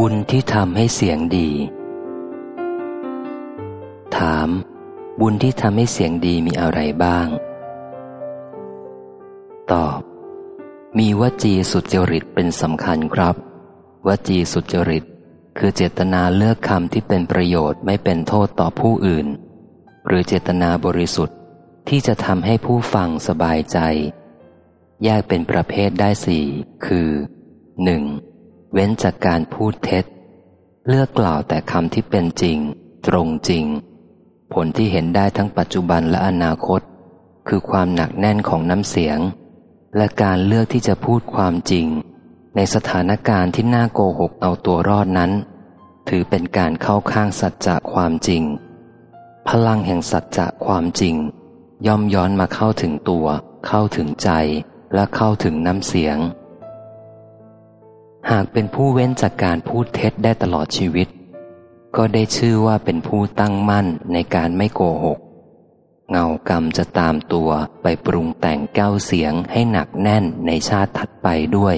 บุญที่ทำให้เสียงดี ถาม บุญที่ทำให้เสียงดีมีอะไรบ้าง ตอบ มีวจีสุจริตเป็นสำคัญครับ วจีสุจริต คือเจตนาเลือกคำที่เป็นประโยชน์ไม่เป็นโทษต่อผู้อื่น หรือเจตนาบริสุทธิ์ที่จะทำให้ผู้ฟังสบายใจ แยกเป็นประเภทได้สี่คือ 1. เว้นจากการพูดเท็จ เลือกกล่าวแต่คำที่เป็นจริง ตรงจริง ผลที่เห็นได้ทั้งปัจจุบันและอนาคต คือความหนักแน่นของน้ำเสียง และการเลือกที่จะพูดความจริง ในสถานการณ์ที่น่าโกหกเอาตัวรอดนั้น ถือเป็นการเข้าข้างสัจจะความจริง พลังแห่งสัจจะความจริง ย่อมย้อนมาเข้าถึงตัว เข้าถึงใจและเข้าถึงน้ำเสียง หากเป็นผู้เว้นจากการพูดเท็จได้ตลอดชีวิต ก็ได้ชื่อว่าเป็นผู้ตั้งมั่นในการไม่โกหก เงากรรมจะตามตัวไปปรุงแต่งแก้วเสียงให้หนักแน่นในชาติถัดไปด้วย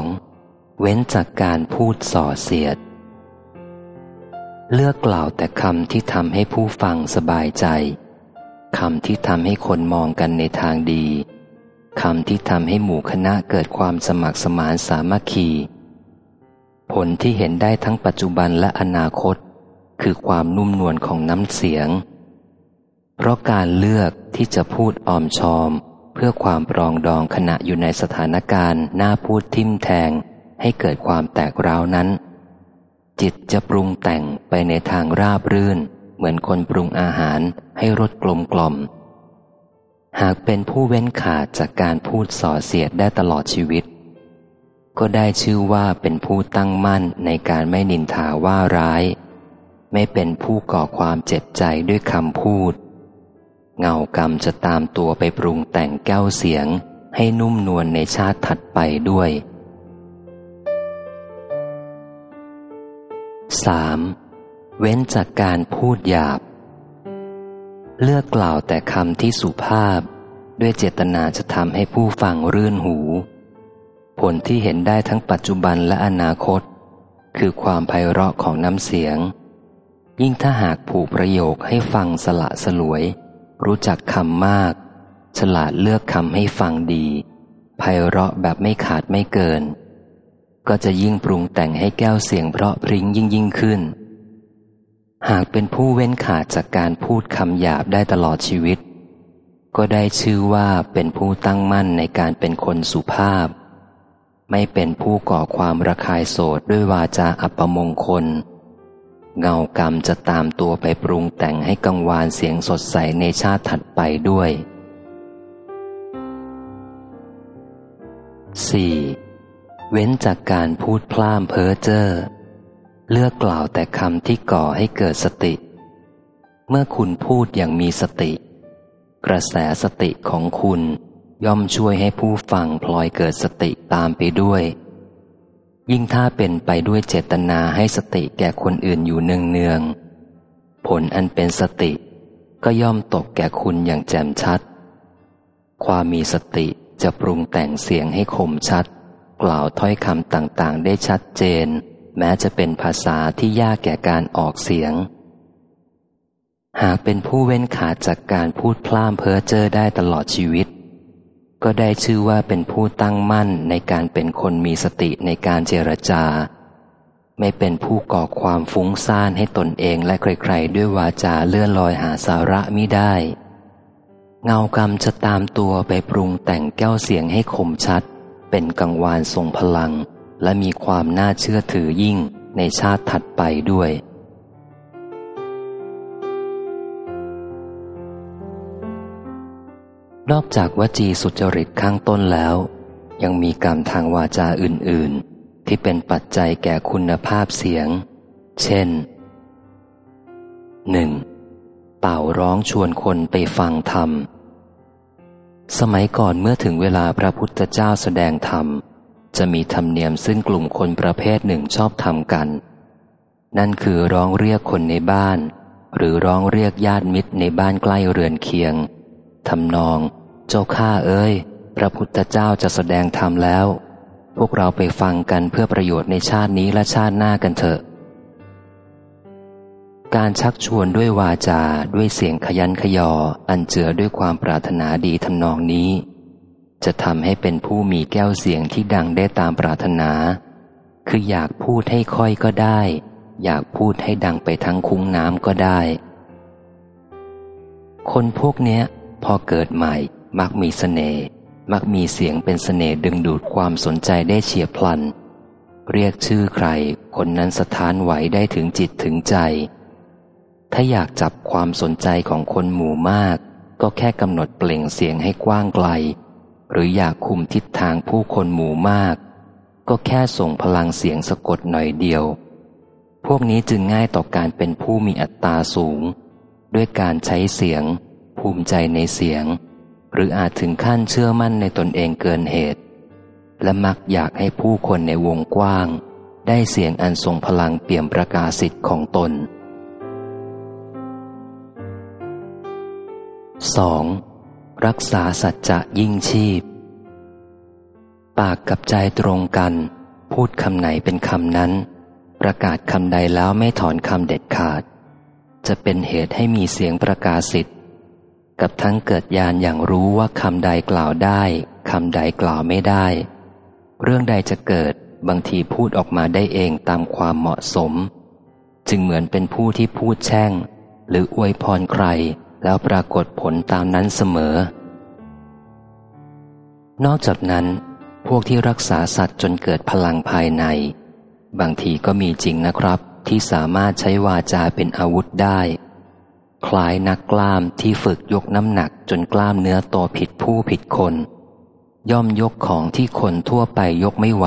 2. เว้นจากการพูดส่อเสียด เลือกกล่าวแต่คำที่ทำให้ผู้ฟังสบายใจคำที่ทำให้คนมองกันในทางดี คำที่ทำให้หมู่คณะเกิดความสมัครสมานสามัคคี ผลที่เห็นได้ทั้งปัจจุบันและอนาคต คือความนุ่มนวลของน้ำเสียง เพราะการเลือกที่จะพูดออมชอม เพื่อความปรองดองขณะอยู่ในสถานการณ์น่าพูดทิมแทง ให้เกิดความแตกร้าวนั้น จิตจะปรุงแต่งไปในทางราบรื่น เหมือนคนปรุงอาหารให้รสกลมกล่อม หากเป็นผู้เว้นขาดจากการพูดส่อเสียดได้ตลอดชีวิต ก็ได้ชื่อว่าเป็นผู้ตั้งมั่นในการไม่นินทาว่าร้าย ไม่เป็นผู้ก่อความเจ็บใจด้วยคำพูด เงากรรมจะตามตัวไปปรุงแต่งแก้วเสียงให้นุ่มนวลในชาติถัดไปด้วย 3. เว้นจากการพูดหยาบ เลือกกล่าวแต่คำที่สุภาพ ด้วยเจตนาจะทำให้ผู้ฟังรื่นหู ผลที่เห็นได้ทั้งปัจจุบันและอนาคต คือความไพเราะของน้ำเสียง ยิ่งถ้าหากผูกประโยคให้ฟังสละสลวย รู้จักคำมาก ฉลาดเลือกคำให้ฟังดีไพเราะแบบไม่ขาดไม่เกิน ก็จะยิ่งปรุงแต่งให้แก้วเสียงเพราะพริ้งยิ่งยิ่งขึ้น หากเป็นผู้เว้นขาดจากการพูดคำหยาบได้ตลอดชีวิต ก็ได้ชื่อว่าเป็นผู้ตั้งมั่นในการเป็นคนสุภาพ ไม่เป็นผู้ก่อความระคายโสดด้วยวาจาอัปมงคล เงากรรมจะตามตัวไปปรุงแต่งให้กังวานเสียงสดใสในชาติถัดไปด้วย 4. เว้นจากการพูดพล่ามเพ้อเจ้อ เลือกกล่าวแต่คำที่ก่อให้เกิดสติ เมื่อคุณพูดอย่างมีสติ กระแสสติของคุณย่อมช่วยให้ผู้ฟังพลอยเกิดสติตามไปด้วย ยิ่งถ้าเป็นไปด้วยเจตนาให้สติแก่คนอื่นอยู่เนืองๆผลอันเป็นสติก็ย่อมตกแก่คุณอย่างแจ่มชัด ความมีสติจะปรุงแต่งเสียงให้คมชัด กล่าวถ้อยคำต่างๆ ได้ชัดเจน แม้จะเป็นภาษาที่ยากแก่การออกเสียง หากเป็นผู้เว้นขาดจากการพูดพล่ามเพ้อเจ้อได้ตลอดชีวิต ก็ได้ชื่อว่าเป็นผู้ตั้งมั่นในการเป็นคนมีสติในการเจรจา ไม่เป็นผู้ก่อความฟุ้งซ่านให้ตนเองและใครๆ ด้วยวาจาเลื่อนลอยหาสาระมิได้ เงากรรมจะตามตัวไปปรุงแต่งแก้วเสียงให้คมชัด เป็นกังวานทรงพลัง และมีความน่าเชื่อถือยิ่งในชาติถัดไปด้วย นอกจากวจีสุจริตข้างต้นแล้ว ยังมีกรรมทางวาจาอื่น ๆ ที่เป็นปัจจัยแก่คุณภาพเสียง เช่น 1. เป่าร้องชวนคนไปฟังธรรม สมัยก่อนเมื่อถึงเวลาพระพุทธเจ้าแสดงธรรม จะมีธรรมเนียมซึ่งกลุ่มคนประเภทหนึ่งชอบทำกัน นั่นคือร้องเรียกคนในบ้าน หรือร้องเรียกญาติมิตรในบ้านใกล้เรือนเคียงทำนอง เจ้าข้าเอ้ย พระพุทธเจ้าจะแสดงธรรมแล้ว พวกเราไปฟังกันเพื่อประโยชน์ในชาตินี้และชาติหน้ากันเถอะ การชักชวนด้วยวาจาด้วยเสียงขยันขยอ อันเจือด้วยความปรารถนาดีทำนองนี้ จะทำให้เป็นผู้มีแก้วเสียงที่ดังได้ตามปรารถนา คืออยากพูดให้ค่อยก็ได้ อยากพูดให้ดังไปทั้งคุ้งน้ำก็ได้ คนพวกเนี้ย พอเกิดใหม่มักมีสเสน่ห์มักมีเสียงเป็นสเสน่ห์ดึงดูดความสนใจได้เฉียบพลัน เรียกชื่อใคร คนนั้นสถานไหวได้ถึงจิตถึงใจ ถ้าอยากจับความสนใจของคนหมู่มาก ก็แค่กำหนดเปล่งเสียงให้กว้างไกล หรืออยากคุมทิศทางผู้คนหมู่มาก ก็แค่ส่งพลังเสียงสะกดหน่อยเดียว พวกนี้จึงง่ายต่อการเป็นผู้มีอัตราสูง ด้วยการใช้เสียง ภูมิใจในเสียง หรืออาจถึงขั้นเชื่อมั่นในตนเองเกินเหตุ และมักอยากให้ผู้คนในวงกว้าง ได้เสียงอันทรงพลังเปี่ยมประกาศสิทธิ์ของตน 2. รักษาสัจจะยิ่งชีพ ปากกับใจตรงกัน พูดคำไหนเป็นคำนั้น ประกาศคำใดแล้วไม่ถอนคำเด็ดขาด จะเป็นเหตุให้มีเสียงประกาศสิทธิกับทั้งเกิดญาณอย่างรู้ว่าคำใดกล่าวได้คำใดกล่าวไม่ได้ เรื่องใดจะเกิดบางทีพูดออกมาได้เองตามความเหมาะสม จึงเหมือนเป็นผู้ที่พูดแช่ง หรืออวยพรใคร แล้วปรากฏผลตามนั้นเสมอ นอกจากนั้น พวกที่รักษาสัตว์จนเกิดพลังภายใน บางทีก็มีจริงนะครับที่สามารถใช้วาจาเป็นอาวุธได้ คล้ายนักกล้ามที่ฝึกยกน้ำหนักจนกล้ามเนื้อโตผิดผู้ผิดคน ย่อมยกของที่คนทั่วไปยกไม่ไหว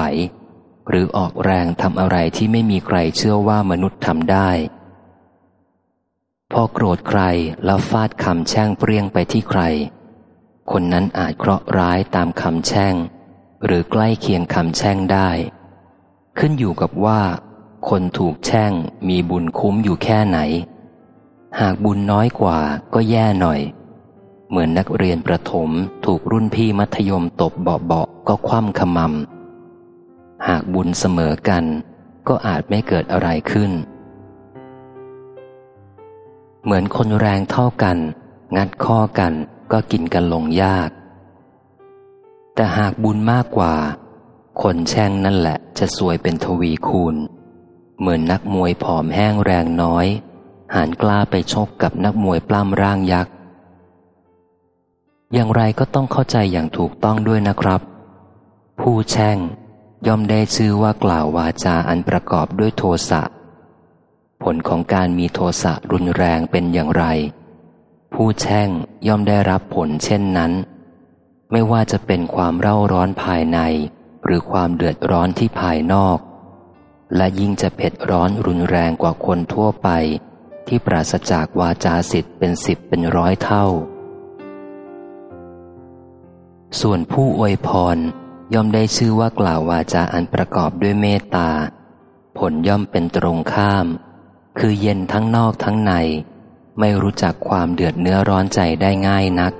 หรือออกแรงทำอะไรที่ไม่มีใครเชื่อว่ามนุษย์ทำได้ พอโกรธใครแล้วฟาดคำแช่งเปรี้ยงไปที่ใคร คนนั้นอาจเคราะห์ร้ายตามคำแช่ง หรือใกล้เคียงคำแช่งได้ ขึ้นอยู่กับว่า คนถูกแช่งมีบุญคุ้มอยู่แค่ไหน หากบุญน้อยกว่าก็แย่หน่อย เหมือนนักเรียนประถมถูกรุ่นพี่มัธยมตบเบาๆก็คว่ำขมำหากบุญเสมอกัน ก็อาจไม่เกิดอะไรขึ้น เหมือนคนแรงเท่ากัน งัดข้อกันก็กินกันลงยาก แต่หากบุญมากกว่า คนแช่งนั่นแหละจะสวยเป็นทวีคูณ เหมือนนักมวยผอมแห้งแรงน้อย หานกล้าไปชกกับนักมวยปล้ำร่างยักษ์อย่างไรก็ต้องเข้าใจอย่างถูกต้องด้วยนะครับ ผู้แช่งย่อมได้ชื่อว่ากล่าววาจาอันประกอบด้วยโทสะ ผลของการมีโทสะรุนแรงเป็นอย่างไร ผู้แช่งย่อมได้รับผลเช่นนั้น ไม่ว่าจะเป็นความเร่าร้อนภายใน หรือความเดือดร้อนที่ภายนอก และยิ่งจะเผ็ดร้อนรุนแรงกว่าคนทั่วไป ที่ปราศจากวาจาสิทธิ์เป็นสิบเป็นร้อยเท่า ส่วนผู้อวยพรย่อมได้ชื่อว่ากล่าววาจาอันประกอบด้วยเมตตา ผลย่อมเป็นตรงข้าม คือเย็นทั้งนอกทั้งใน ไม่รู้จักความเดือดเนื้อร้อนใจได้ง่ายนัก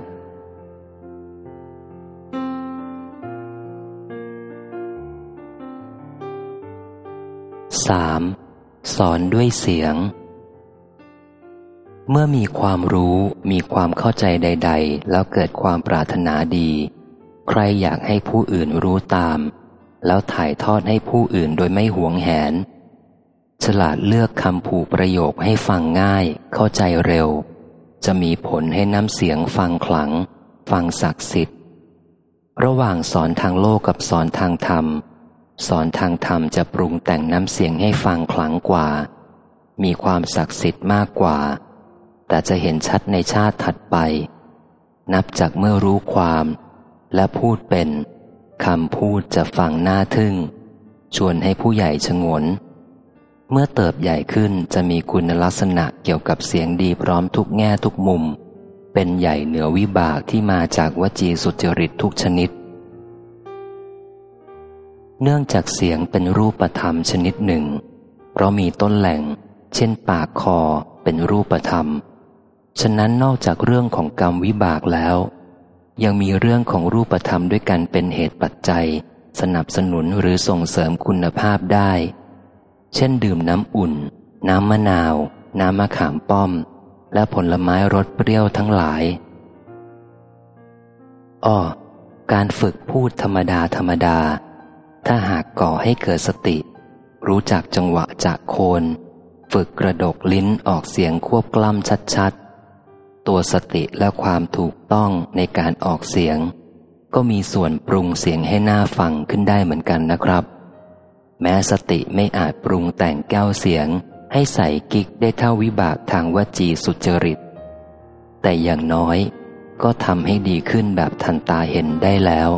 3. สอนด้วยเสียง เมื่อมีความรู้มีความเข้าใจใด ๆ แล้วเกิดความปรารถนาดี ใครอยากให้ผู้อื่นรู้ตาม แล้วถ่ายทอดให้ผู้อื่นโดยไม่หวงแหน ฉลาดเลือกคำผูกประโยคให้ฟังง่าย เข้าใจเร็ว จะมีผลให้น้ำเสียงฟังขลัง ฟังศักดิ์สิทธิ์ ระหว่างสอนทางโลกกับสอนทางธรรม สอนทางธรรมจะปรุงแต่งน้ำเสียงให้ฟังขลังกว่า มีความศักดิ์สิทธิ์มากกว่า แต่จะเห็นชัดในชาติถัดไป นับจากเมื่อรู้ความ และพูดเป็นคำพูดจะฟังน่าทึ่ง ชวนให้ผู้ใหญ่ชงน เมื่อเติบใหญ่ขึ้นจะมีคุณลักษณะเกี่ยวกับเสียงดีพร้อมทุกแง่ทุกมุม เป็นใหญ่เหนือวิบากที่มาจากวจีสุจริตทุกชนิด เนื่องจากเสียงเป็นรูปธรรมชนิดหนึ่ง เพราะมีต้นแหล่ง เช่นปากคอเป็นรูปธรรม ฉะนั้นนอกจากเรื่องของกรรมวิบากแล้ว ยังมีเรื่องของรูปธรรมด้วยกันเป็นเหตุปัจจัย สนับสนุนหรือส่งเสริมคุณภาพได้ เช่นดื่มน้ำอุ่น น้ำมะนาว น้ำมะขามป้อม และผลไม้รสเปรี้ยวทั้งหลาย อ้อ การฝึกพูดธรรมดาธรรมดา ถ้าหากก่อให้เกิดสติ รู้จักจังหวะจากโคน ฝึกกระดกลิ้นออกเสียงควบกล้ำชัดๆ ตัวสติและความถูกต้องในการออกเสียง ก็มีส่วนปรุงเสียงให้หน่าฟังขึ้นได้เหมือนกันนะครับ แม้สติไม่อาจปรุงแต่งแก้วเสียง ให้ใส่กิกได้เท่าวิบากทางวจีสุจริต แต่อย่างน้อยก็ทำให้ดีขึ้นแบบทันตาเห็นได้แล้ว